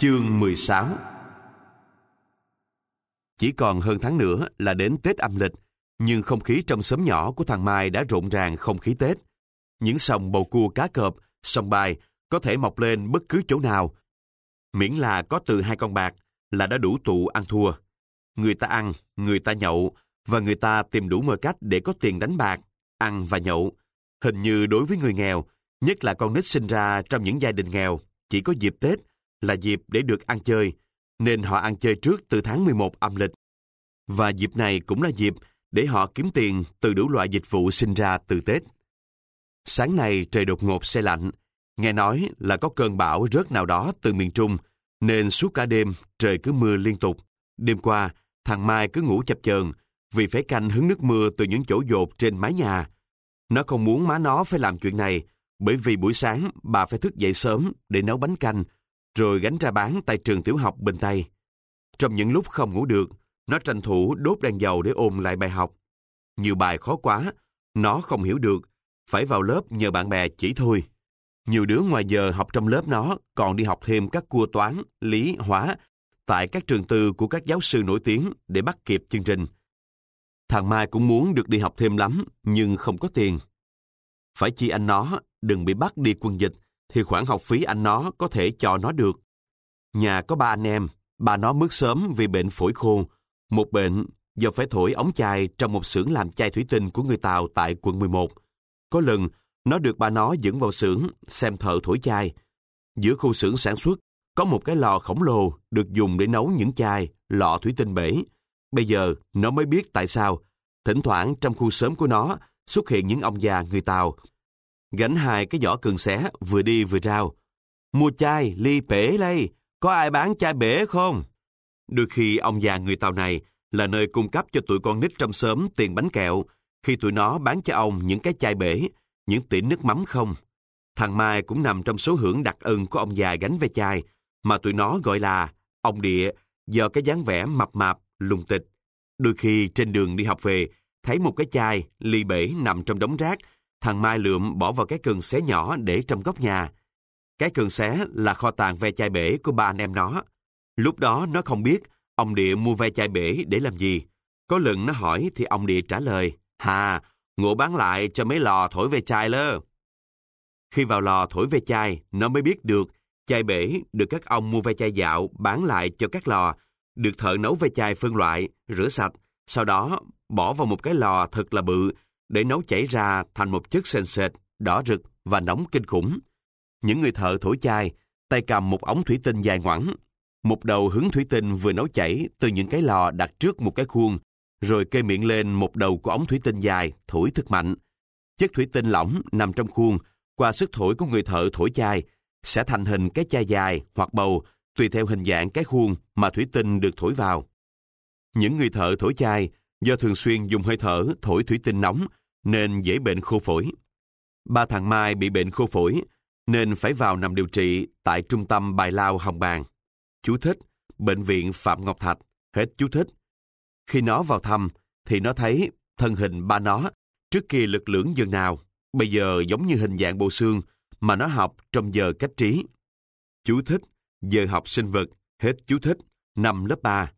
Chương 16 Chỉ còn hơn tháng nữa là đến Tết âm lịch, nhưng không khí trong xóm nhỏ của thằng Mai đã rộn ràng không khí Tết. Những sòng bầu cua cá cọp, sòng bài có thể mọc lên bất cứ chỗ nào. Miễn là có từ hai con bạc là đã đủ tụ ăn thua. Người ta ăn, người ta nhậu, và người ta tìm đủ mọi cách để có tiền đánh bạc, ăn và nhậu. Hình như đối với người nghèo, nhất là con nít sinh ra trong những gia đình nghèo, chỉ có dịp Tết là dịp để được ăn chơi, nên họ ăn chơi trước từ tháng 11 âm lịch. Và dịp này cũng là dịp để họ kiếm tiền từ đủ loại dịch vụ sinh ra từ Tết. Sáng nay trời đột ngột xe lạnh, nghe nói là có cơn bão rớt nào đó từ miền Trung, nên suốt cả đêm trời cứ mưa liên tục. Đêm qua, thằng Mai cứ ngủ chập chờn vì phải canh hứng nước mưa từ những chỗ dột trên mái nhà. Nó không muốn má nó phải làm chuyện này, bởi vì buổi sáng bà phải thức dậy sớm để nấu bánh canh, rồi gánh ra bán tại trường tiểu học bình Tây. Trong những lúc không ngủ được, nó tranh thủ đốt đèn dầu để ôn lại bài học. Nhiều bài khó quá, nó không hiểu được, phải vào lớp nhờ bạn bè chỉ thôi. Nhiều đứa ngoài giờ học trong lớp nó còn đi học thêm các cua toán, lý, hóa tại các trường tư của các giáo sư nổi tiếng để bắt kịp chương trình. Thằng Mai cũng muốn được đi học thêm lắm, nhưng không có tiền. Phải chi anh nó đừng bị bắt đi quân dịch, thì khoản học phí anh nó có thể cho nó được. Nhà có ba anh em, ba nó mất sớm vì bệnh phổi khô. Một bệnh do phải thổi ống chai trong một xưởng làm chai thủy tinh của người Tàu tại quận 11. Có lần, nó được ba nó dẫn vào xưởng xem thợ thổi chai. Giữa khu xưởng sản xuất, có một cái lò khổng lồ được dùng để nấu những chai, lọ thủy tinh bể. Bây giờ, nó mới biết tại sao. Thỉnh thoảng trong khu sớm của nó xuất hiện những ông già người Tàu gánh hai cái giỏ cường xé, vừa đi vừa rao. Mua chai, ly bể đây, có ai bán chai bể không? Đôi khi ông già người Tàu này là nơi cung cấp cho tụi con nít trong xóm tiền bánh kẹo, khi tụi nó bán cho ông những cái chai bể, những tỉ nước mắm không. Thằng Mai cũng nằm trong số hưởng đặc ân của ông già gánh ve chai, mà tụi nó gọi là ông địa, do cái dáng vẻ mập mạp, lùng tịch. Đôi khi trên đường đi học về, thấy một cái chai, ly bể nằm trong đống rác, Thằng Mai lượm bỏ vào cái cần xé nhỏ để trong góc nhà. Cái cần xé là kho tàng ve chai bể của ba anh em nó. Lúc đó nó không biết ông Địa mua ve chai bể để làm gì. Có lần nó hỏi thì ông Địa trả lời, Hà, ngộ bán lại cho mấy lò thổi ve chai lơ. Khi vào lò thổi ve chai, nó mới biết được chai bể được các ông mua ve chai dạo bán lại cho các lò, được thợ nấu ve chai phân loại, rửa sạch, sau đó bỏ vào một cái lò thật là bự để nấu chảy ra thành một chất sền sệt, đỏ rực và nóng kinh khủng. Những người thợ thổi chai, tay cầm một ống thủy tinh dài ngoẳng. Một đầu hứng thủy tinh vừa nấu chảy từ những cái lò đặt trước một cái khuôn, rồi kê miệng lên một đầu của ống thủy tinh dài, thổi thật mạnh. Chất thủy tinh lỏng nằm trong khuôn, qua sức thổi của người thợ thổi chai, sẽ thành hình cái chai dài hoặc bầu, tùy theo hình dạng cái khuôn mà thủy tinh được thổi vào. Những người thợ thổi chai, do thường xuyên dùng hơi thở thổi thủy tinh nóng nên dễ bệnh khô phổi. Ba thằng Mai bị bệnh khô phổi nên phải vào nằm điều trị tại trung tâm bài lao Hồng Bàng. Chú thích, bệnh viện Phạm Ngọc Thạch, hết chú thích. Khi nó vào thăm thì nó thấy thân hình ba nó trước kia lực lưỡng dường nào, bây giờ giống như hình dạng bộ xương mà nó học trong giờ cách trí. Chú thích, giờ học sinh vật, hết chú thích, năm lớp 3.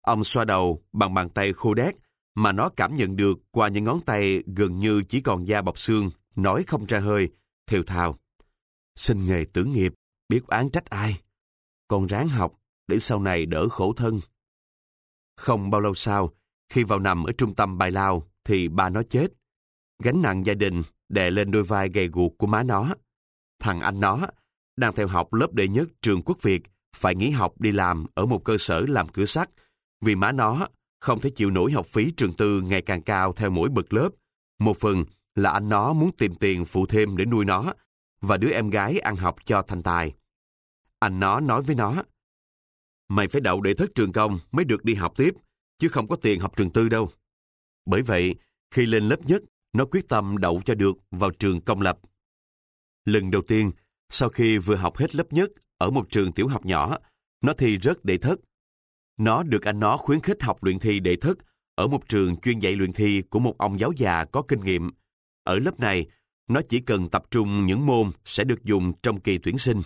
Ông xoa đầu bằng bàn tay khô đét mà nó cảm nhận được qua những ngón tay gần như chỉ còn da bọc xương, nói không ra hơi, thều thào. Xin nghề tử nghiệp, biết án trách ai. còn ráng học để sau này đỡ khổ thân. Không bao lâu sau, khi vào nằm ở trung tâm bài lao, thì ba nó chết. Gánh nặng gia đình đè lên đôi vai gầy guộc của má nó. Thằng anh nó, đang theo học lớp đệ nhất trường quốc Việt, phải nghỉ học đi làm ở một cơ sở làm cửa sắt, vì má nó không thể chịu nổi học phí trường tư ngày càng cao theo mỗi bậc lớp. Một phần là anh nó muốn tìm tiền phụ thêm để nuôi nó và đứa em gái ăn học cho thành tài. Anh nó nói với nó, Mày phải đậu để thất trường công mới được đi học tiếp, chứ không có tiền học trường tư đâu. Bởi vậy, khi lên lớp nhất, nó quyết tâm đậu cho được vào trường công lập. Lần đầu tiên, sau khi vừa học hết lớp nhất ở một trường tiểu học nhỏ, nó thi rớt đệ thất nó được anh nó khuyến khích học luyện thi đệ thất ở một trường chuyên dạy luyện thi của một ông giáo già có kinh nghiệm. Ở lớp này, nó chỉ cần tập trung những môn sẽ được dùng trong kỳ tuyển sinh.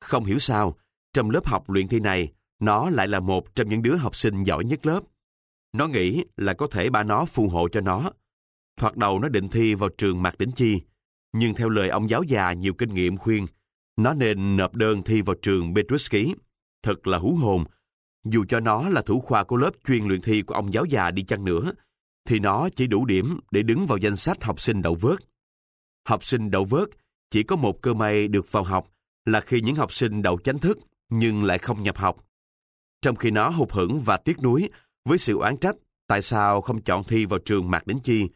Không hiểu sao, trong lớp học luyện thi này, nó lại là một trong những đứa học sinh giỏi nhất lớp. Nó nghĩ là có thể ba nó phù hộ cho nó. Thoạt đầu nó định thi vào trường Mạc Đỉnh Chi, nhưng theo lời ông giáo già nhiều kinh nghiệm khuyên, nó nên nộp đơn thi vào trường Petruski. Thật là hú hồn. Dù cho nó là thủ khoa của lớp chuyên luyện thi của ông giáo già đi chăng nữa, thì nó chỉ đủ điểm để đứng vào danh sách học sinh đậu vớt. Học sinh đậu vớt chỉ có một cơ may được vào học là khi những học sinh đậu chánh thức nhưng lại không nhập học. Trong khi nó hụt hẫng và tiếc nuối với sự oán trách tại sao không chọn thi vào trường Mạc đến Chi.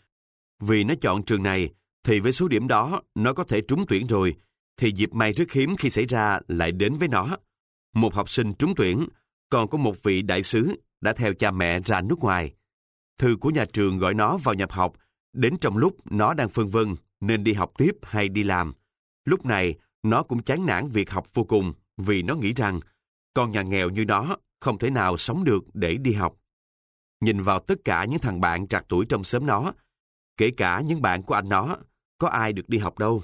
Vì nó chọn trường này thì với số điểm đó nó có thể trúng tuyển rồi thì dịp may rất hiếm khi xảy ra lại đến với nó. Một học sinh trúng tuyển, còn có một vị đại sứ đã theo cha mẹ ra nước ngoài. Thư của nhà trường gọi nó vào nhập học, đến trong lúc nó đang phân vân nên đi học tiếp hay đi làm. Lúc này, nó cũng chán nản việc học vô cùng vì nó nghĩ rằng con nhà nghèo như nó không thể nào sống được để đi học. Nhìn vào tất cả những thằng bạn trạc tuổi trong xóm nó, kể cả những bạn của anh nó, có ai được đi học đâu.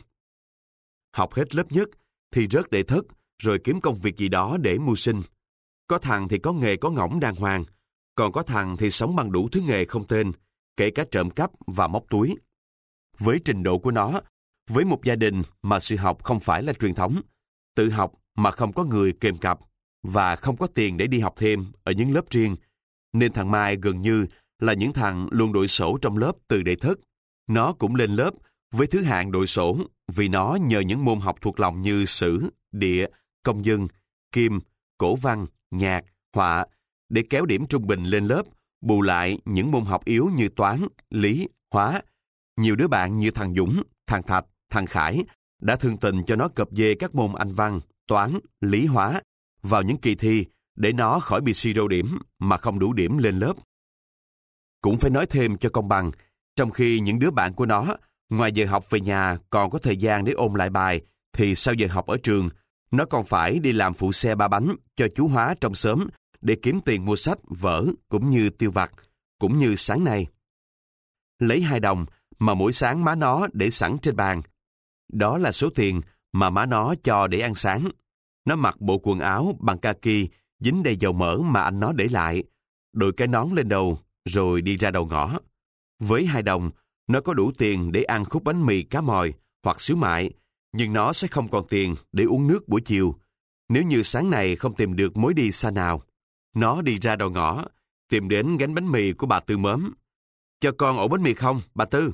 Học hết lớp nhất thì rớt đệ thất rồi kiếm công việc gì đó để mưu sinh. Có thằng thì có nghề có ngỗng đàng hoàng, còn có thằng thì sống bằng đủ thứ nghề không tên, kể cả trộm cắp và móc túi. Với trình độ của nó, với một gia đình mà sự học không phải là truyền thống, tự học mà không có người kèm cặp và không có tiền để đi học thêm ở những lớp riêng, nên thằng Mai gần như là những thằng luôn đội sổ trong lớp từ đệ thất. Nó cũng lên lớp với thứ hạng đội sổ vì nó nhờ những môn học thuộc lòng như sử, địa, công dân, kim, cổ văn, nhạc, họa để kéo điểm trung bình lên lớp, bù lại những môn học yếu như toán, lý, hóa. Nhiều đứa bạn như thằng Dũng, thằng Thạch, thằng Khải đã thương tình cho nó cập dê các môn anh văn, toán, lý hóa vào những kỳ thi để nó khỏi bị si rô điểm mà không đủ điểm lên lớp. Cũng phải nói thêm cho công bằng, trong khi những đứa bạn của nó, ngoài giờ học về nhà còn có thời gian để ôn lại bài, thì sau giờ học ở trường, nó còn phải đi làm phụ xe ba bánh cho chú Hóa trong sớm để kiếm tiền mua sách, vở cũng như tiêu vặt, cũng như sáng nay. Lấy hai đồng mà mỗi sáng má nó để sẵn trên bàn. Đó là số tiền mà má nó cho để ăn sáng. Nó mặc bộ quần áo bằng kaki dính đầy dầu mỡ mà anh nó để lại, đội cái nón lên đầu, rồi đi ra đầu ngõ. Với hai đồng, nó có đủ tiền để ăn khúc bánh mì cá mòi hoặc xíu mại, nhưng nó sẽ không còn tiền để uống nước buổi chiều. Nếu như sáng nay không tìm được mối đi xa nào, nó đi ra đầu ngõ, tìm đến gánh bánh mì của bà Tư mớm. Cho con ổ bánh mì không, bà Tư?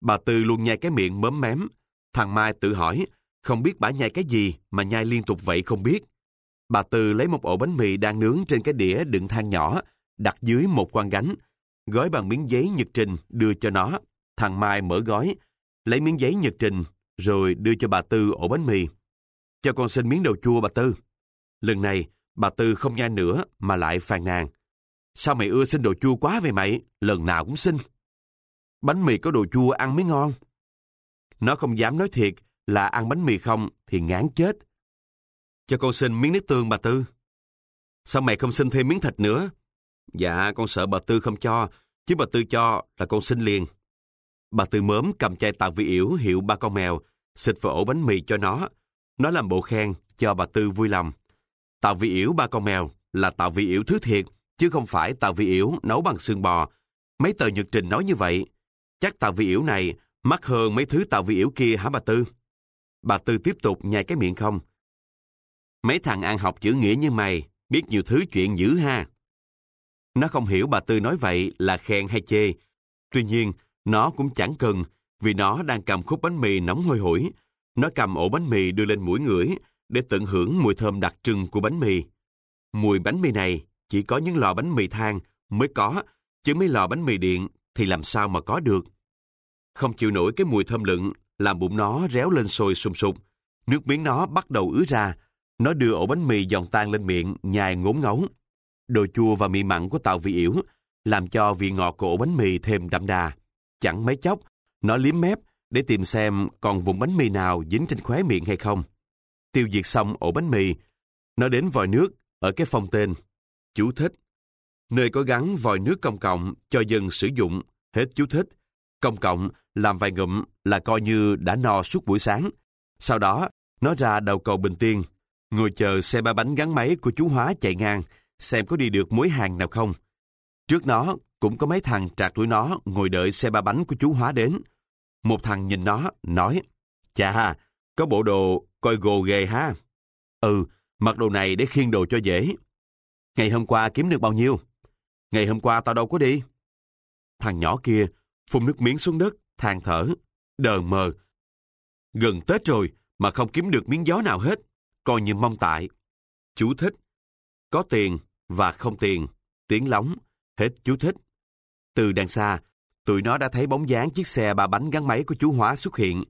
Bà Tư luôn nhai cái miệng mớm mém. Thằng Mai tự hỏi, không biết bà nhai cái gì mà nhai liên tục vậy không biết. Bà Tư lấy một ổ bánh mì đang nướng trên cái đĩa đựng than nhỏ, đặt dưới một quan gánh, gói bằng miếng giấy nhật trình đưa cho nó. Thằng Mai mở gói, lấy miếng giấy nhật trình, rồi đưa cho bà Tư ổ bánh mì. Cho con xin miếng đầu chua bà Tư. Lần này, bà Tư không nhai nữa mà lại phàn nàn. Sao mày ưa xin đồ chua quá vậy mày? Lần nào cũng xin. Bánh mì có đồ chua ăn mới ngon. Nó không dám nói thiệt là ăn bánh mì không thì ngán chết. Cho con xin miếng nước tương bà Tư. Sao mày không xin thêm miếng thịt nữa? Dạ, con sợ bà Tư không cho, chứ bà Tư cho là con xin liền. Bà Tư mớm cầm chai tàu vị yểu hiệu ba con mèo, xịt vào ổ bánh mì cho nó. Nó làm bộ khen, cho bà Tư vui lòng. Tàu vị yểu ba con mèo là tàu vị yểu thứ thiệt, chứ không phải tàu vị yểu nấu bằng xương bò. Mấy tờ nhật trình nói như vậy. Chắc tàu vị yểu này mắc hơn mấy thứ tàu vị yểu kia hả bà Tư? Bà Tư tiếp tục nhai cái miệng không? Mấy thằng ăn học chữ nghĩa như mày, biết nhiều thứ chuyện dữ ha. Nó không hiểu bà Tư nói vậy là khen hay chê. Tuy nhiên, nó cũng chẳng cần, vì nó đang cầm khúc bánh mì nóng hôi hổi. Nó cầm ổ bánh mì đưa lên mũi ngửi để tận hưởng mùi thơm đặc trưng của bánh mì. Mùi bánh mì này chỉ có những lò bánh mì than mới có, chứ mấy lò bánh mì điện thì làm sao mà có được. Không chịu nổi cái mùi thơm lựng, làm bụng nó réo lên sôi sùng sục. Nước miếng nó bắt đầu ứa ra. Nó đưa ổ bánh mì giòn tan lên miệng, nhai ngốn ngấu. Đồ chua và mì mặn của tàu vị yểu làm cho vị ngọt của ổ bánh mì thêm đậm đà. Chẳng mấy chốc, nó liếm mép để tìm xem còn vùng bánh mì nào dính trên khóe miệng hay không. Tiêu diệt xong ổ bánh mì, nó đến vòi nước ở cái phòng tên. Chú thích. Nơi có gắn vòi nước công cộng cho dân sử dụng, hết chú thích. Công cộng làm vài ngụm là coi như đã no suốt buổi sáng. Sau đó, nó ra đầu cầu Bình Tiên. Ngồi chờ xe ba bánh gắn máy của chú Hóa chạy ngang, xem có đi được mối hàng nào không. Trước nó, cũng có mấy thằng trạc tuổi nó ngồi đợi xe ba bánh của chú Hóa đến. Một thằng nhìn nó, nói, Chà, có bộ đồ coi gồ ghề ha. Ừ, mặc đồ này để khiêng đồ cho dễ. Ngày hôm qua kiếm được bao nhiêu? Ngày hôm qua tao đâu có đi. Thằng nhỏ kia phun nước miếng xuống đất, than thở, đờ mờ. Gần Tết rồi mà không kiếm được miếng gió nào hết, coi như mong tại. Chú thích. Có tiền và không tiền, tiếng lóng, hết chú thích. Từ đằng xa, tụi nó đã thấy bóng dáng chiếc xe ba bánh gắn máy của chú Hóa xuất hiện.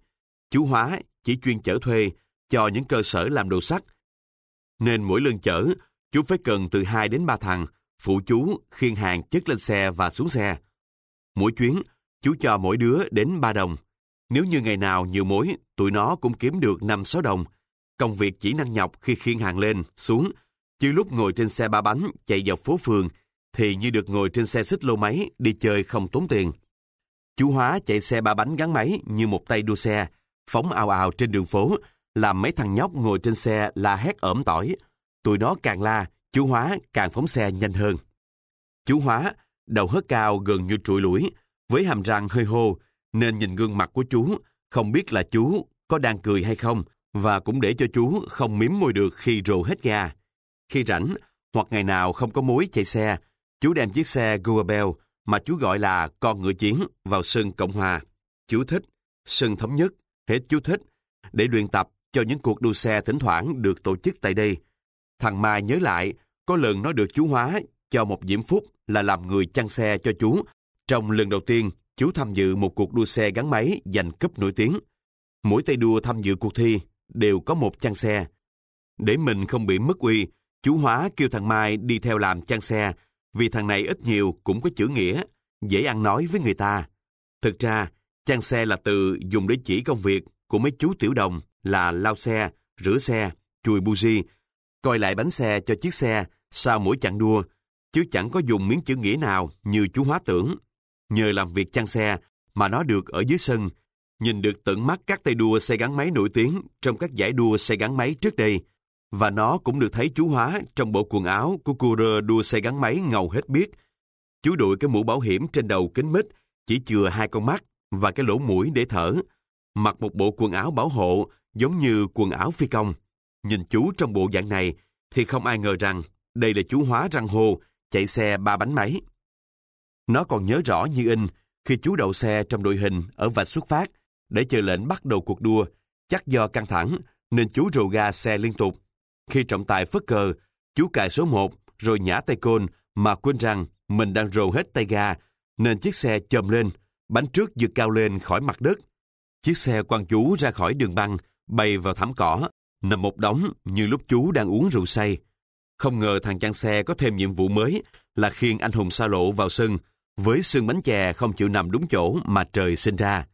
Chú Hóa chỉ chuyên chở thuê cho những cơ sở làm đồ sắt. Nên mỗi lần chở, chú phải cần từ 2 đến 3 thằng, phụ chú khiêng hàng chất lên xe và xuống xe. Mỗi chuyến, chú cho mỗi đứa đến 3 đồng. Nếu như ngày nào nhiều mối, tụi nó cũng kiếm được 5-6 đồng. Công việc chỉ năng nhọc khi khiêng hàng lên, xuống, chứ lúc ngồi trên xe ba bánh chạy dọc phố phường thì như được ngồi trên xe xích lô máy đi chơi không tốn tiền. Chú Hóa chạy xe ba bánh gắn máy như một tay đua xe, phóng ào ào trên đường phố, làm mấy thằng nhóc ngồi trên xe la hét ẩm tỏi. Tụi nó càng la, chú Hóa càng phóng xe nhanh hơn. Chú Hóa, đầu hớt cao gần như trụi lũi, với hàm răng hơi hô, nên nhìn gương mặt của chú, không biết là chú có đang cười hay không, và cũng để cho chú không miếm môi được khi rồ hết ga. Khi rảnh, hoặc ngày nào không có mối chạy xe, chú đem chiếc xe Guabel mà chú gọi là con ngựa chiến vào sân Cộng Hòa. Chú thích, sân thống nhất, hết chú thích, để luyện tập cho những cuộc đua xe thỉnh thoảng được tổ chức tại đây. Thằng Mai nhớ lại, có lần nó được chú Hóa cho một diễm phúc là làm người chăn xe cho chú. Trong lần đầu tiên, chú tham dự một cuộc đua xe gắn máy giành cấp nổi tiếng. Mỗi tay đua tham dự cuộc thi đều có một chăn xe. Để mình không bị mất uy, chú Hóa kêu thằng Mai đi theo làm chăn xe, vì thằng này ít nhiều cũng có chữ nghĩa, dễ ăn nói với người ta. Thực ra, chăn xe là từ dùng để chỉ công việc của mấy chú tiểu đồng là lau xe, rửa xe, chùi buji, coi lại bánh xe cho chiếc xe sau mỗi chặng đua, chứ chẳng có dùng miếng chữ nghĩa nào như chú Hóa tưởng. Nhờ làm việc chăn xe mà nó được ở dưới sân, nhìn được tận mắt các tay đua xe gắn máy nổi tiếng trong các giải đua xe gắn máy trước đây, và nó cũng được thấy chú Hóa trong bộ quần áo của cô rơ đua xe gắn máy ngầu hết biết. Chú đội cái mũ bảo hiểm trên đầu kính mít, chỉ chừa hai con mắt và cái lỗ mũi để thở. Mặc một bộ quần áo bảo hộ giống như quần áo phi công. Nhìn chú trong bộ dạng này thì không ai ngờ rằng đây là chú Hóa răng hô chạy xe ba bánh máy. Nó còn nhớ rõ như in khi chú đậu xe trong đội hình ở vạch xuất phát để chờ lệnh bắt đầu cuộc đua. Chắc do căng thẳng nên chú rồ ga xe liên tục. Khi trọng tài phất cờ, chú cài số 1 rồi nhả tay côn mà quên rằng mình đang rồ hết tay ga nên chiếc xe chồm lên, bánh trước vượt cao lên khỏi mặt đất. Chiếc xe quăng chú ra khỏi đường băng, bay vào thảm cỏ, nằm một đống như lúc chú đang uống rượu say. Không ngờ thằng chăn xe có thêm nhiệm vụ mới là khiêng anh hùng xa lộ vào sân với xương bánh chè không chịu nằm đúng chỗ mà trời sinh ra.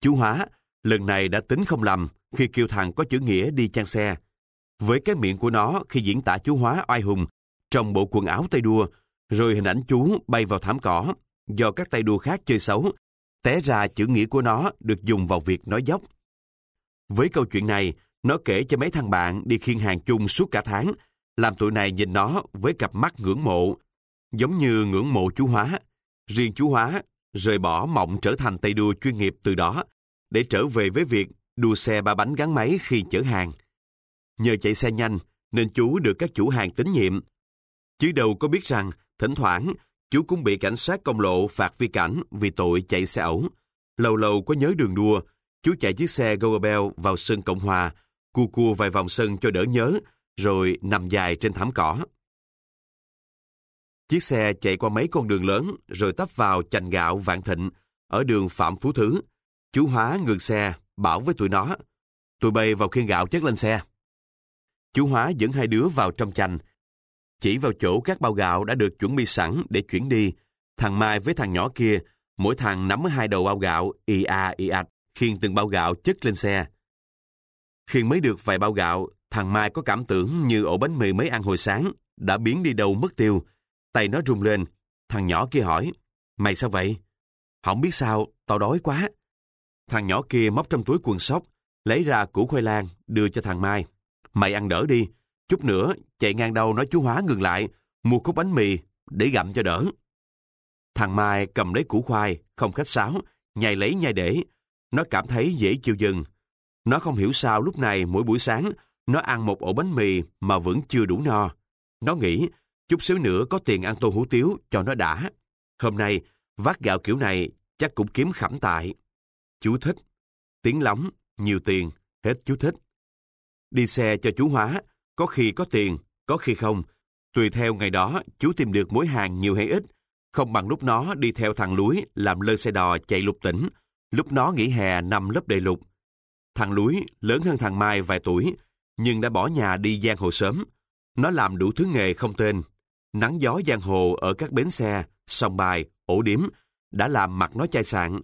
Chú Hóa, lần này đã tính không lầm khi kêu thằng có chữ nghĩa đi chăn xe. Với cái miệng của nó khi diễn tả chú Hóa oai hùng trong bộ quần áo tay đua, rồi hình ảnh chú bay vào thảm cỏ do các tay đua khác chơi xấu, té ra chữ nghĩa của nó được dùng vào việc nói dốc. Với câu chuyện này, nó kể cho mấy thằng bạn đi khiên hàng chung suốt cả tháng, làm tụi này nhìn nó với cặp mắt ngưỡng mộ, giống như ngưỡng mộ chú Hóa. Riêng chú Hóa rời bỏ mộng trở thành tay đua chuyên nghiệp từ đó, để trở về với việc đua xe ba bánh gắn máy khi chở hàng. Nhờ chạy xe nhanh, nên chú được các chủ hàng tín nhiệm. Chứ đâu có biết rằng, thỉnh thoảng, chú cũng bị cảnh sát công lộ phạt vi cảnh vì tội chạy xe ẩu. Lâu lâu có nhớ đường đua, chú chạy chiếc xe Goabel vào sân Cộng Hòa, cua cua vài vòng sân cho đỡ nhớ, rồi nằm dài trên thảm cỏ. Chiếc xe chạy qua mấy con đường lớn, rồi tấp vào chành gạo Vạn Thịnh, ở đường Phạm Phú Thứ. Chú Hóa ngừng xe, bảo với tụi nó, tụi bay vào khiên gạo chất lên xe. Chú Hóa dẫn hai đứa vào trong chành, chỉ vào chỗ các bao gạo đã được chuẩn bị sẵn để chuyển đi. Thằng Mai với thằng nhỏ kia, mỗi thằng nắm hai đầu bao gạo, y a y ạch, khiêng từng bao gạo chất lên xe. Khiêng mới được vài bao gạo, thằng Mai có cảm tưởng như ổ bánh mì mới ăn hồi sáng, đã biến đi đâu mất tiêu. Tay nó rung lên, thằng nhỏ kia hỏi, mày sao vậy? Không biết sao, tao đói quá. Thằng nhỏ kia móc trong túi quần sóc, lấy ra củ khoai lang, đưa cho thằng Mai. Mày ăn đỡ đi, Chút nữa, chạy ngang đâu nói chú Hóa ngừng lại, mua cốc bánh mì để gặm cho đỡ. Thằng Mai cầm lấy củ khoai, không khách sáo, nhai lấy nhai để. Nó cảm thấy dễ chịu dừng. Nó không hiểu sao lúc này mỗi buổi sáng nó ăn một ổ bánh mì mà vẫn chưa đủ no. Nó nghĩ chút xíu nữa có tiền ăn tô hủ tiếu cho nó đã. Hôm nay vác gạo kiểu này chắc cũng kiếm khẩm tại. Chú thích. Tiếng lóng, nhiều tiền, hết chú thích. Đi xe cho chú Hóa, có khi có tiền, có khi không. Tùy theo ngày đó, chú tìm được mối hàng nhiều hay ít. Không bằng lúc nó đi theo thằng Lúi làm lơ xe đò chạy lục tỉnh. Lúc nó nghỉ hè nằm lớp đầy lục. Thằng Lúi lớn hơn thằng Mai vài tuổi, nhưng đã bỏ nhà đi giang hồ sớm. Nó làm đủ thứ nghề không tên. Nắng gió giang hồ ở các bến xe, sông bài, ổ điếm, đã làm mặt nó chai sạn.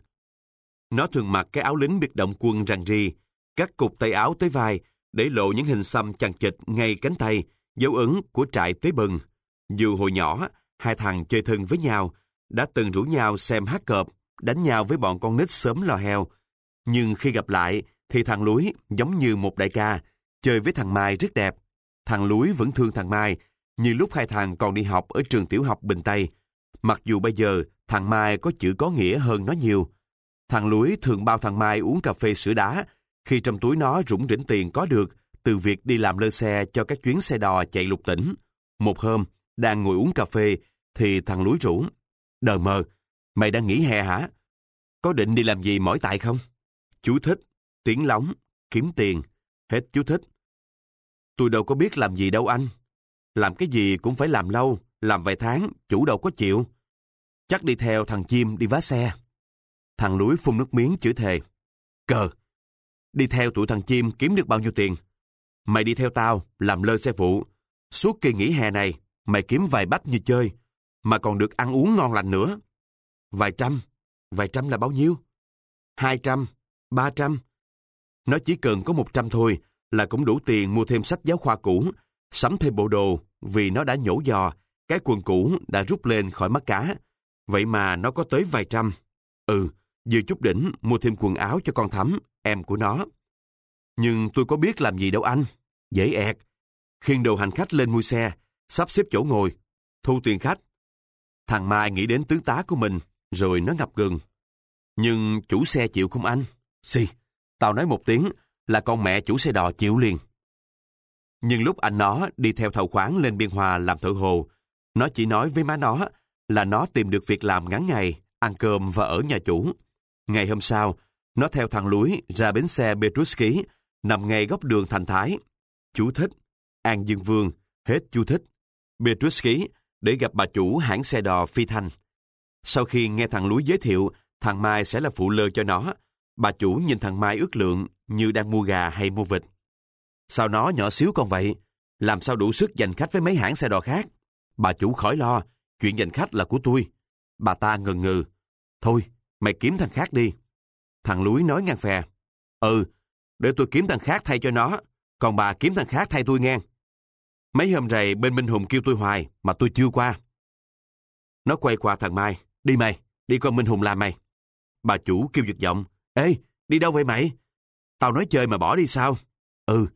Nó thường mặc cái áo lính biệt động quân răng ri, cắt cục tay áo tới vai, để lộ những hình xăm chằng chịt ngay cánh tay, dấu ấn của trại tế bừng. Dù hồi nhỏ, hai thằng chơi thân với nhau, đã từng rủ nhau xem hát cọp, đánh nhau với bọn con nít sớm lò heo. Nhưng khi gặp lại, thì thằng Lúi giống như một đại ca, chơi với thằng Mai rất đẹp. Thằng Lúi vẫn thương thằng Mai, như lúc hai thằng còn đi học ở trường tiểu học Bình Tây. Mặc dù bây giờ thằng Mai có chữ có nghĩa hơn nó nhiều. Thằng Lúi thường bao thằng Mai uống cà phê sữa đá, khi trong túi nó rủng rỉnh tiền có được từ việc đi làm lơ xe cho các chuyến xe đò chạy lục tỉnh. Một hôm, đang ngồi uống cà phê, thì thằng Lúi rủ. Đờ mờ, mày đang nghỉ hè hả? Có định đi làm gì mỏi tại không? Chú thích, tiếng lóng, kiếm tiền, hết chú thích. Tôi đâu có biết làm gì đâu anh. Làm cái gì cũng phải làm lâu, làm vài tháng, chủ đâu có chịu. Chắc đi theo thằng chim đi vá xe. Thằng lúi phun nước miếng chửi thề. Cờ, đi theo tụi thằng chim kiếm được bao nhiêu tiền? Mày đi theo tao, làm lơ xe phụ. Suốt kỳ nghỉ hè này, mày kiếm vài bách như chơi, mà còn được ăn uống ngon lành nữa. Vài trăm, vài trăm là bao nhiêu? Hai trăm, ba trăm. Nó chỉ cần có một trăm thôi là cũng đủ tiền mua thêm sách giáo khoa cũ, sắm thêm bộ đồ vì nó đã nhổ giò, cái quần cũ đã rút lên khỏi mắt cá. Vậy mà nó có tới vài trăm. Ừ, vừa chút đỉnh mua thêm quần áo cho con Thắm, em của nó. Nhưng tôi có biết làm gì đâu anh. Dễ ẹt. Khiêng đồ hành khách lên mua xe, sắp xếp chỗ ngồi, thu tiền khách. Thằng Mai nghĩ đến tướng tá của mình, rồi nó ngập gừng. Nhưng chủ xe chịu không anh? Xì, tao nói một tiếng là con mẹ chủ xe đò chịu liền. Nhưng lúc anh nó đi theo thầu khoáng lên Biên Hòa làm thợ hồ, nó chỉ nói với má nó là nó tìm được việc làm ngắn ngày, ăn cơm và ở nhà chủ. Ngày hôm sau, nó theo thằng Lúi ra bến xe Petruski, nằm ngay góc đường Thành Thái. Chú thích, An Dương Vương, hết chú thích. Petruski để gặp bà chủ hãng xe đò Phi Thanh. Sau khi nghe thằng Lúi giới thiệu thằng Mai sẽ là phụ lơ cho nó, bà chủ nhìn thằng Mai ước lượng như đang mua gà hay mua vịt. Sao nó nhỏ xíu con vậy? Làm sao đủ sức giành khách với mấy hãng xe đò khác? Bà chủ khỏi lo, chuyện giành khách là của tôi. Bà ta ngần ngừ. Thôi, mày kiếm thằng khác đi. Thằng Lúi nói ngang phè. Ừ, để tôi kiếm thằng khác thay cho nó, còn bà kiếm thằng khác thay tôi ngang. Mấy hôm rày bên Minh Hùng kêu tôi hoài mà tôi chưa qua. Nó quay qua thằng Mai. Đi mày, đi qua Minh Hùng làm mày. Bà chủ kêu giật giọng. Ê, đi đâu vậy mày? Tao nói chơi mà bỏ đi sao? Ừ,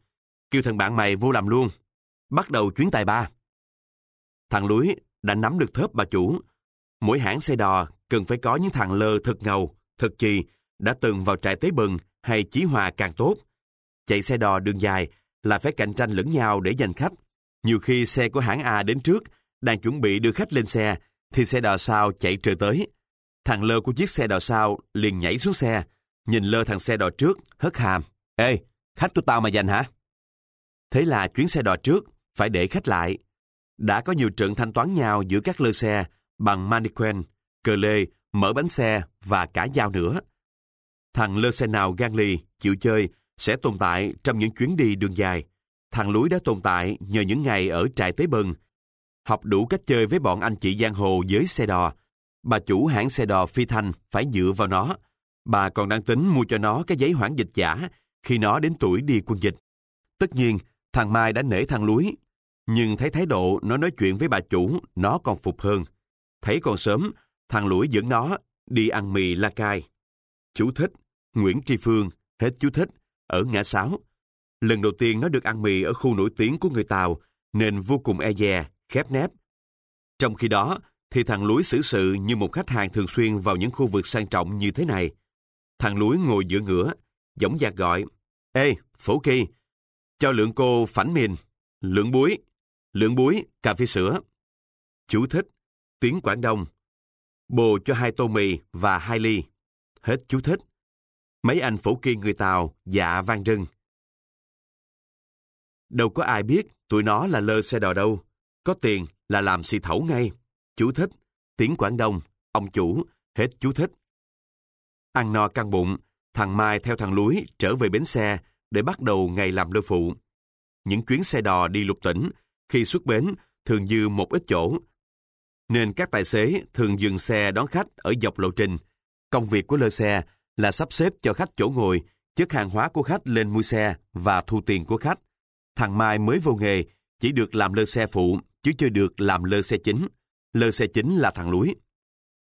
kêu thằng bạn mày vô làm luôn. Bắt đầu chuyến tài ba. Thằng Lúi đã nắm được thớp bà chủ. Mỗi hãng xe đò cần phải có những thằng lơ thật ngầu, thật chì, đã từng vào trại tế bừng hay chí hòa càng tốt. Chạy xe đò đường dài là phải cạnh tranh lẫn nhau để giành khách. Nhiều khi xe của hãng A đến trước, đang chuẩn bị đưa khách lên xe, thì xe đò sau chạy trời tới. Thằng lơ của chiếc xe đò sau liền nhảy xuống xe, nhìn lơ thằng xe đò trước, hất hàm. Ê, khách của tao mà giành hả? Thế là chuyến xe đò trước phải để khách lại. Đã có nhiều trận thanh toán nhau giữa các lơ xe bằng maniquen, cờ lê, mở bánh xe và cả dao nữa. Thằng lơ xe nào gan lì, chịu chơi sẽ tồn tại trong những chuyến đi đường dài. Thằng lúi đã tồn tại nhờ những ngày ở trại Tế Bần. Học đủ cách chơi với bọn anh chị giang hồ với xe đò. Bà chủ hãng xe đò Phi Thanh phải dựa vào nó. Bà còn đang tính mua cho nó cái giấy hoãn dịch giả khi nó đến tuổi đi quân dịch. Tất nhiên, thằng Mai đã nể thằng lúi. Nhưng thấy thái độ nó nói chuyện với bà chủ, nó còn phục hơn. Thấy còn sớm, thằng lũi dẫn nó đi ăn mì la cai. Chú thích, Nguyễn Tri Phương, hết chú thích, ở ngã sáu. Lần đầu tiên nó được ăn mì ở khu nổi tiếng của người Tàu, nên vô cùng e dè, khép nép. Trong khi đó, thì thằng Lúi xử sự như một khách hàng thường xuyên vào những khu vực sang trọng như thế này. Thằng Lúi ngồi giữa ngửa, giống dạc gọi, Ê, Phổ Kỳ, cho lượng cô phảnh mìn, lượng búi, lượng búi, cà phê sữa. Chú thích, tiếng Quảng Đông. Bồ cho hai tô mì và hai ly. Hết chú thích. Mấy anh phổ kiên người Tàu dạ vang rưng. Đâu có ai biết tụi nó là lơ xe đò đâu. Có tiền là làm xì thẩu ngay. Chú thích, tiếng Quảng Đông, ông chủ, hết chú thích. Ăn no căng bụng, thằng Mai theo thằng Lúi trở về bến xe để bắt đầu ngày làm lơ phụ. Những chuyến xe đò đi lục tỉnh, khi xuất bến, thường dư một ít chỗ. Nên các tài xế thường dừng xe đón khách ở dọc lộ trình. Công việc của lơ xe là sắp xếp cho khách chỗ ngồi, chất hàng hóa của khách lên mui xe và thu tiền của khách. Thằng Mai mới vô nghề, chỉ được làm lơ xe phụ, chứ chưa được làm lơ xe chính. Lơ xe chính là thằng Lúi.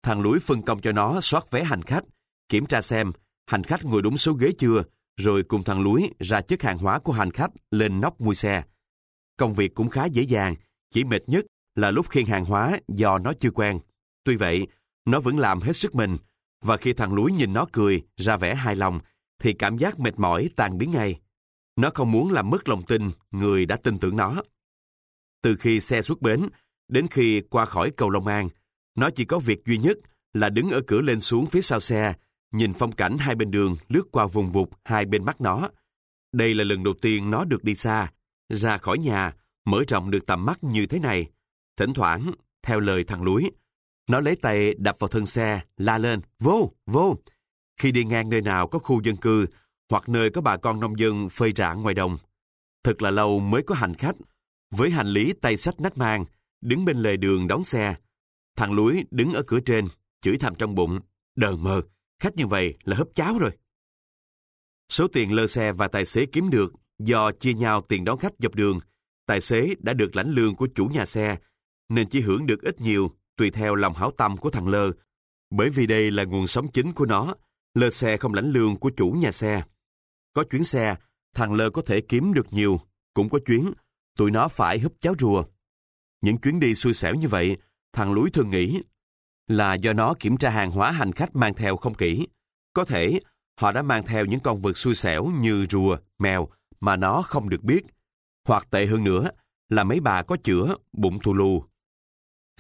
Thằng Lúi phân công cho nó soát vé hành khách, kiểm tra xem hành khách ngồi đúng số ghế chưa, rồi cùng thằng Lúi ra chất hàng hóa của hành khách lên nóc mui xe. Công việc cũng khá dễ dàng, chỉ mệt nhất là lúc khiên hàng hóa do nó chưa quen. Tuy vậy, nó vẫn làm hết sức mình, và khi thằng Lúi nhìn nó cười, ra vẻ hài lòng, thì cảm giác mệt mỏi tan biến ngay. Nó không muốn làm mất lòng tin người đã tin tưởng nó. Từ khi xe xuất bến, đến khi qua khỏi cầu Long An, nó chỉ có việc duy nhất là đứng ở cửa lên xuống phía sau xe, nhìn phong cảnh hai bên đường lướt qua vùng vụt hai bên mắt nó. Đây là lần đầu tiên nó được đi xa, ra khỏi nhà, mở rộng được tầm mắt như thế này. Thỉnh thoảng, theo lời thằng Lúi, nó lấy tay đập vào thân xe, la lên, vô, vô. Khi đi ngang nơi nào có khu dân cư, hoặc nơi có bà con nông dân phơi rạng ngoài đồng. Thật là lâu mới có hành khách, với hành lý tay sách nách mang, đứng bên lề đường đón xe. Thằng Lúi đứng ở cửa trên, chửi thầm trong bụng, đờ mờ, khách như vậy là hấp cháo rồi. Số tiền lơ xe và tài xế kiếm được do chia nhau tiền đón khách dọc đường, tài xế đã được lãnh lương của chủ nhà xe, nên chỉ hưởng được ít nhiều tùy theo lòng hảo tâm của thằng Lơ. Bởi vì đây là nguồn sống chính của nó, Lơ xe không lãnh lương của chủ nhà xe. Có chuyến xe, thằng Lơ có thể kiếm được nhiều, cũng có chuyến, tụi nó phải húp cháo rùa. Những chuyến đi xui xẻo như vậy, thằng Lúi thường nghĩ là do nó kiểm tra hàng hóa hành khách mang theo không kỹ. Có thể họ đã mang theo những con vật xui xẻo như rùa, mèo mà nó không được biết. Hoặc tệ hơn nữa là mấy bà có chữa, bụng thù lù.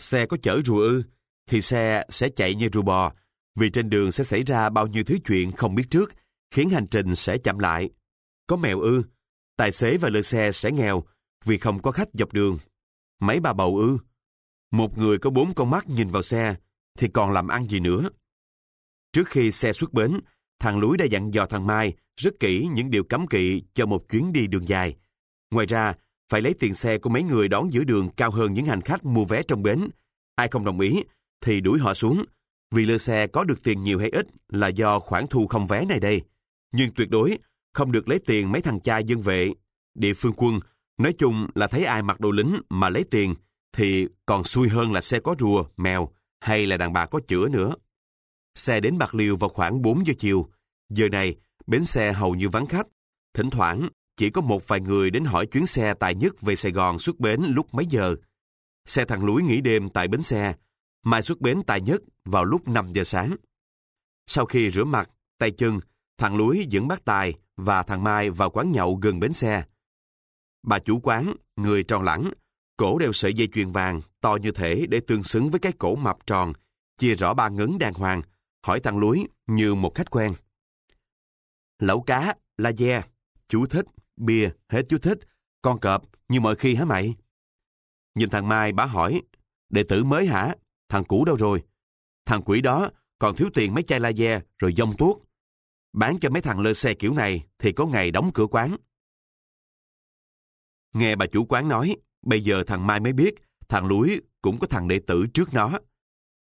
Xe có chở rùa ư, thì xe sẽ chạy như rùa bò, vì trên đường sẽ xảy ra bao nhiêu thứ chuyện không biết trước, khiến hành trình sẽ chậm lại. Có mèo ư, tài xế và lơ xe sẽ nghèo vì không có khách dọc đường. Mấy bà bầu ư, một người có bốn con mắt nhìn vào xe thì còn làm ăn gì nữa. Trước khi xe xuất bến, thằng Lúi đã dặn dò thằng Mai rất kỹ những điều cấm kỵ cho một chuyến đi đường dài. Ngoài ra, phải lấy tiền xe của mấy người đón giữa đường cao hơn những hành khách mua vé trong bến. Ai không đồng ý thì đuổi họ xuống. Vì lơ xe có được tiền nhiều hay ít là do khoản thu không vé này đây. Nhưng tuyệt đối không được lấy tiền mấy thằng cha dân vệ, địa phương quân. Nói chung là thấy ai mặc đồ lính mà lấy tiền thì còn xui hơn là xe có rùa, mèo hay là đàn bà có chữa nữa. Xe đến Bạc Liêu vào khoảng 4 giờ chiều. Giờ này, bến xe hầu như vắng khách. Thỉnh thoảng, chỉ có một vài người đến hỏi chuyến xe tài nhất về Sài Gòn xuất bến lúc mấy giờ. Xe thằng Lúi nghỉ đêm tại bến xe, mai xuất bến tài nhất vào lúc 5 giờ sáng. Sau khi rửa mặt, tay chân, thằng Lúi dẫn bác Tài và thằng Mai vào quán nhậu gần bến xe. Bà chủ quán, người tròn lẳng, cổ đeo sợi dây chuyền vàng to như thể để tương xứng với cái cổ mập tròn, chia rõ ba ngấn đàng hoàng, hỏi thằng Lúi như một khách quen. Lẩu cá, la de, chú thích, bia, hết chú thích, con cọp, như mọi khi hả mày? Nhìn thằng Mai bả hỏi, đệ tử mới hả? Thằng cũ đâu rồi? Thằng quỷ đó còn thiếu tiền mấy chai laser rồi dông tuốt. Bán cho mấy thằng lơ xe kiểu này thì có ngày đóng cửa quán. Nghe bà chủ quán nói, bây giờ thằng Mai mới biết thằng Lúi cũng có thằng đệ tử trước nó.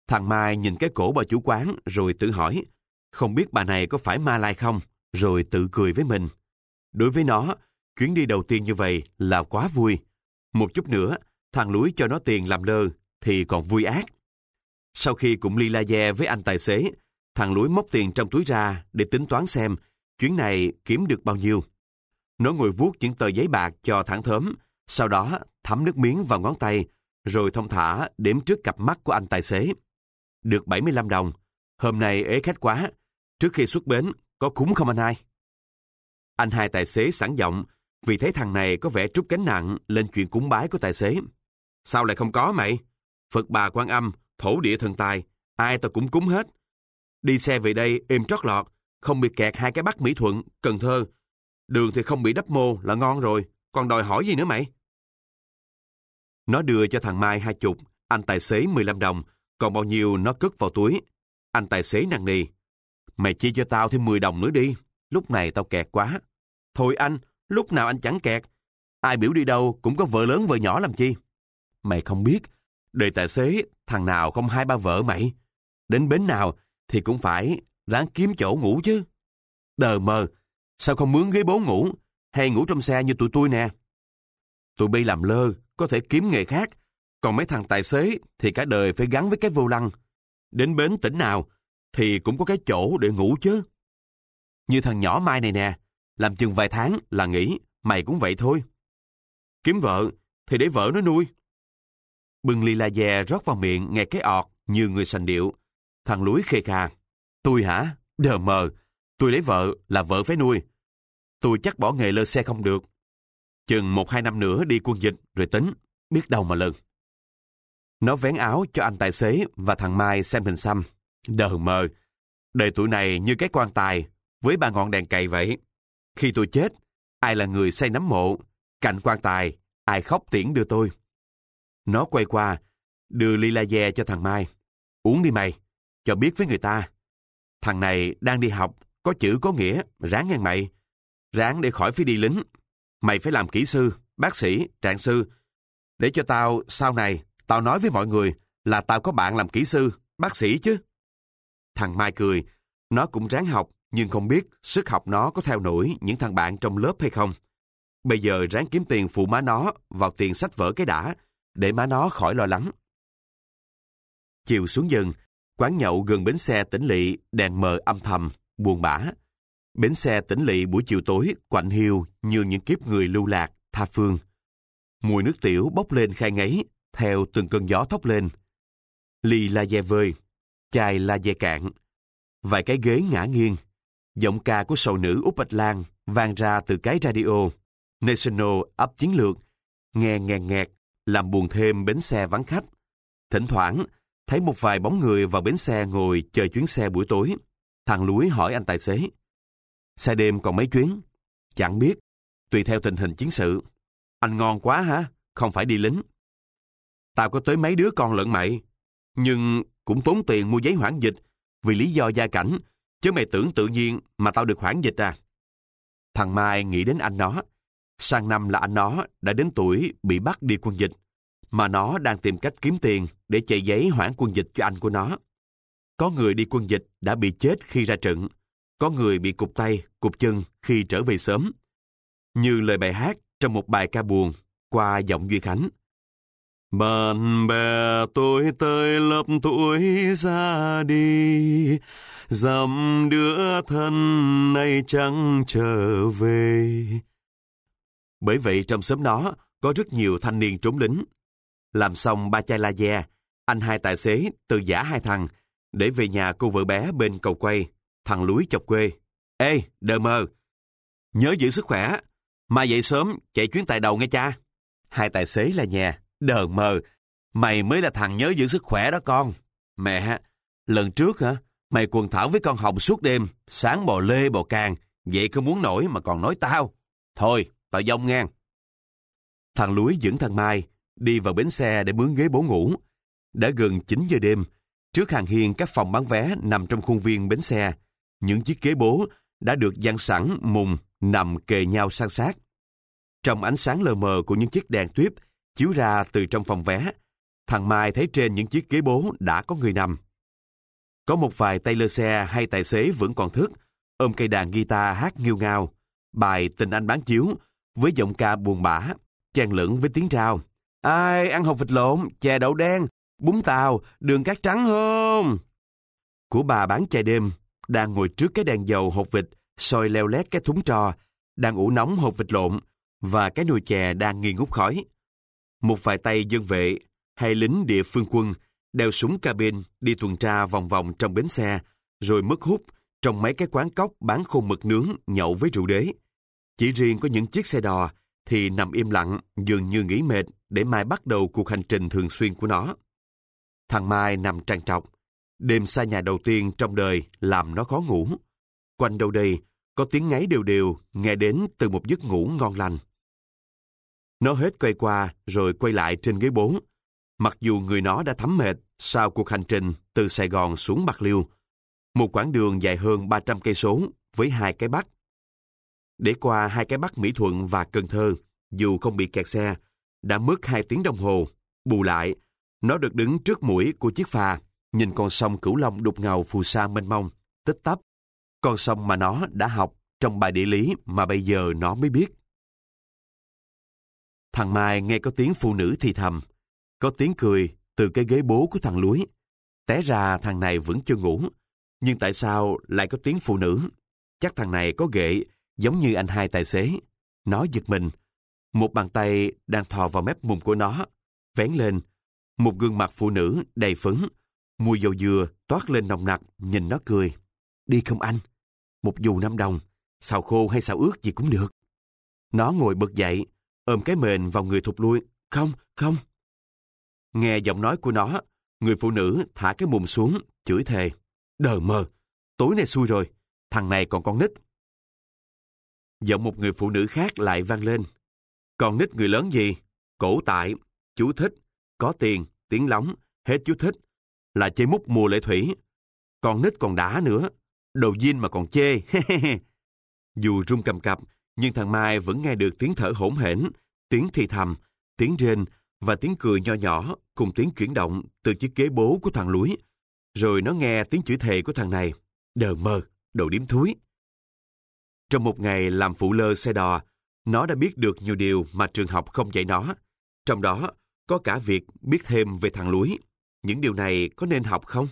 Thằng Mai nhìn cái cổ bà chủ quán rồi tự hỏi, không biết bà này có phải ma lai không, rồi tự cười với mình. Đối với nó, chuyến đi đầu tiên như vậy là quá vui. Một chút nữa, thằng Lúi cho nó tiền làm lơ, thì còn vui ác. Sau khi cũng ly la dè với anh tài xế, thằng Lúi móc tiền trong túi ra để tính toán xem chuyến này kiếm được bao nhiêu. Nó ngồi vuốt những tờ giấy bạc cho thẳng thớm, sau đó thấm nước miếng vào ngón tay, rồi thông thả đếm trước cặp mắt của anh tài xế. Được 75 đồng. Hôm nay ế khách quá. Trước khi xuất bến, có cúng không anh hai? Anh hai tài xế sẵn giọng, vì thấy thằng này có vẻ trút gánh nặng lên chuyện cúng bái của tài xế. Sao lại không có mày? Phật bà quan âm, thổ địa thần tài, ai tao cũng cúng hết. Đi xe về đây êm trót lọt, không bị kẹt hai cái bắc Mỹ Thuận, Cần Thơ. Đường thì không bị đắp mô là ngon rồi, còn đòi hỏi gì nữa mày? Nó đưa cho thằng Mai hai chục, anh tài xế 15 đồng, còn bao nhiêu nó cất vào túi. Anh tài xế năn nì. Mày chia cho tao thêm 10 đồng nữa đi, lúc này tao kẹt quá. Thôi anh, lúc nào anh chẳng kẹt. Ai biểu đi đâu cũng có vợ lớn vợ nhỏ làm chi. Mày không biết, đời tài xế thằng nào không hai ba vợ mày. Đến bến nào thì cũng phải ráng kiếm chỗ ngủ chứ. Đờ mờ, sao không mướn ghế bố ngủ hay ngủ trong xe như tụi tôi nè. Tụi bay làm lơ, có thể kiếm nghề khác. Còn mấy thằng tài xế thì cả đời phải gắn với cái vô lăng. Đến bến tỉnh nào thì cũng có cái chỗ để ngủ chứ. Như thằng nhỏ Mai này nè, làm chừng vài tháng là nghỉ, mày cũng vậy thôi. Kiếm vợ thì để vợ nó nuôi. Bưng ly la dè rót vào miệng nghe cái ọt như người sành điệu. Thằng lúi khê khà. Tôi hả? Đờ mờ. Tôi lấy vợ là vợ phải nuôi. Tôi chắc bỏ nghề lơ xe không được. Chừng một hai năm nữa đi quân dịch rồi tính. Biết đâu mà lần. Nó vén áo cho anh tài xế và thằng Mai xem hình xăm. Đờ mờ. Đời tuổi này như cái quan tài với ba ngọn đèn cày vậy. Khi tôi chết, ai là người xây nắm mộ, cạnh quan tài, ai khóc tiễn đưa tôi. Nó quay qua, đưa ly la dè cho thằng Mai. Uống đi mày, cho biết với người ta. Thằng này đang đi học, có chữ có nghĩa, ráng ngang mày. Ráng để khỏi phải đi lính. Mày phải làm kỹ sư, bác sĩ, trạng sư. Để cho tao, sau này, tao nói với mọi người là tao có bạn làm kỹ sư, bác sĩ chứ. Thằng Mai cười, nó cũng ráng học, nhưng không biết sức học nó có theo nổi những thằng bạn trong lớp hay không. Bây giờ ráng kiếm tiền phụ má nó vào tiền sách vở cái đã, để má nó khỏi lo lắng. Chiều xuống dần, quán nhậu gần bến xe tỉnh lỵ, đèn mờ âm thầm, buồn bã. Bến xe tỉnh lỵ buổi chiều tối, quạnh hiu như những kiếp người lưu lạc, tha phương. Mùi nước tiểu bốc lên khai ngấy, theo từng cơn gió thốc lên. Ly la dè vơi, chai la dè cạn. Vài cái ghế ngã nghiêng. Giọng ca của sầu nữ Úc Bạch Lan vang ra từ cái radio. National ấp chiến lược, nghe ngàn ngạt, làm buồn thêm bến xe vắng khách. Thỉnh thoảng, thấy một vài bóng người vào bến xe ngồi chờ chuyến xe buổi tối. Thằng Lúi hỏi anh tài xế. Xe đêm còn mấy chuyến? Chẳng biết, tùy theo tình hình chiến sự. Anh ngon quá hả? Không phải đi lính. Tao có tới mấy đứa con lẫn mày. Nhưng cũng tốn tiền mua giấy hoãn dịch vì lý do gia cảnh, chứ mày tưởng tự nhiên mà tao được hoãn dịch à. Thằng Mai nghĩ đến anh nó. Sang năm là anh nó đã đến tuổi bị bắt đi quân dịch, mà nó đang tìm cách kiếm tiền để chạy giấy hoãn quân dịch cho anh của nó. Có người đi quân dịch đã bị chết khi ra trận, có người bị cụt tay, cụt chân khi trở về sớm. Như lời bài hát trong một bài ca buồn qua giọng Duy Khánh. Bạn bè tôi tới lớp tuổi ra đi, dặm đứa thân này chẳng trở về. Bởi vậy trong xóm đó có rất nhiều thanh niên trốn lính. Làm xong ba chai la de, anh hai tài xế từ giả hai thằng để về nhà cô vợ bé bên cầu quay, thằng lúi chọc quê. Ê, đờ mơ, nhớ giữ sức khỏe, mai dậy sớm chạy chuyến tại đầu nghe cha. Hai tài xế là nhà, đờ mờ, mày mới là thằng nhớ giữ sức khỏe đó con. Mẹ, lần trước hả, mày quần thảo với con Hồng suốt đêm, sáng bò lê bò càng, vậy không muốn nổi mà còn nói tao. Thôi, tao dông ngang. Thằng lúi dẫn thằng Mai, đi vào bến xe để mướn ghế bố ngủ. Đã gần 9 giờ đêm, trước hàng hiên các phòng bán vé nằm trong khuôn viên bến xe, những chiếc ghế bố đã được dàn sẵn mùng nằm kề nhau san sát. Trong ánh sáng lờ mờ của những chiếc đèn tuyếp chiếu ra từ trong phòng vé, thằng Mai thấy trên những chiếc ghế bố đã có người nằm. Có một vài tay lơ xe hay tài xế vẫn còn thức, ôm cây đàn guitar hát nghiêu ngao, bài Tình Anh bán chiếu với giọng ca buồn bã, chen lẫn với tiếng rao. Ai ăn hột vịt lộn, chè đậu đen, bún tàu, đường cát trắng không? Của bà bán chè đêm, đang ngồi trước cái đèn dầu hột vịt, soi leo lét cái thúng trò, đang ủ nóng hộp vịt lộn và cái nồi chè đang nghi ngút khói. Một vài tay dân vệ hay lính địa phương quân đeo súng cabin đi tuần tra vòng vòng trong bến xe, rồi mất hút trong mấy cái quán cốc bán khô mực nướng nhậu với rượu đế. Chỉ riêng có những chiếc xe đò thì nằm im lặng, dường như nghỉ mệt để mai bắt đầu cuộc hành trình thường xuyên của nó. Thằng Mai nằm trang trọc. Đêm xa nhà đầu tiên trong đời làm nó khó ngủ. Quanh đâu đây, có tiếng ngáy đều đều nghe đến từ một giấc ngủ ngon lành. Nó hết quay qua rồi quay lại trên ghế bốn Mặc dù người nó đã thấm mệt sau cuộc hành trình từ Sài Gòn xuống Bạc Liêu, một quãng đường dài hơn 300 cây số với hai cái bắc. Để qua hai cái bắc Mỹ Thuận và Cần Thơ, dù không bị kẹt xe, đã mất hai tiếng đồng hồ. Bù lại, nó được đứng trước mũi của chiếc phà, nhìn con sông Cửu Long đục ngầu phù sa mênh mông, tích tắp. Con sông mà nó đã học trong bài địa lý mà bây giờ nó mới biết. Thằng Mai nghe có tiếng phụ nữ thì thầm, có tiếng cười từ cái ghế bố của thằng Lúi. Té ra thằng này vẫn chưa ngủ, nhưng tại sao lại có tiếng phụ nữ? Chắc thằng này có ghệ, giống như anh hai tài xế. Nó giật mình. Một bàn tay đang thò vào mép mùng của nó, vén lên. Một gương mặt phụ nữ đầy phấn, mùi dầu dừa toát lên nồng nặc, nhìn nó cười. Đi không anh? Một dù năm đồng, xào khô hay xào ướt gì cũng được. Nó ngồi bật dậy, ôm cái mền vào người thụt lui. Không, không. Nghe giọng nói của nó, người phụ nữ thả cái mùng xuống, chửi thề. Đờ mờ, tối nay xui rồi, thằng này còn con nít. Giọng một người phụ nữ khác lại vang lên. Còn nít người lớn gì? Cổ tại, chú thích, có tiền, tiếng lóng, hết chú thích. Là chơi múc mùa lệ thủy. Còn nít còn đá nữa. Đồ dinh mà còn chê. Dù run cầm cập, nhưng thằng Mai vẫn nghe được tiếng thở hỗn hển, tiếng thì thầm, tiếng rên và tiếng cười nho nhỏ cùng tiếng chuyển động từ chiếc ghế bố của thằng Lúi. Rồi nó nghe tiếng chửi thề của thằng này. Đờ mờ, đồ điếm thúi. Trong một ngày làm phụ lơ xe đò, nó đã biết được nhiều điều mà trường học không dạy nó. Trong đó có cả việc biết thêm về thằng Lúi. Những điều này có nên học không?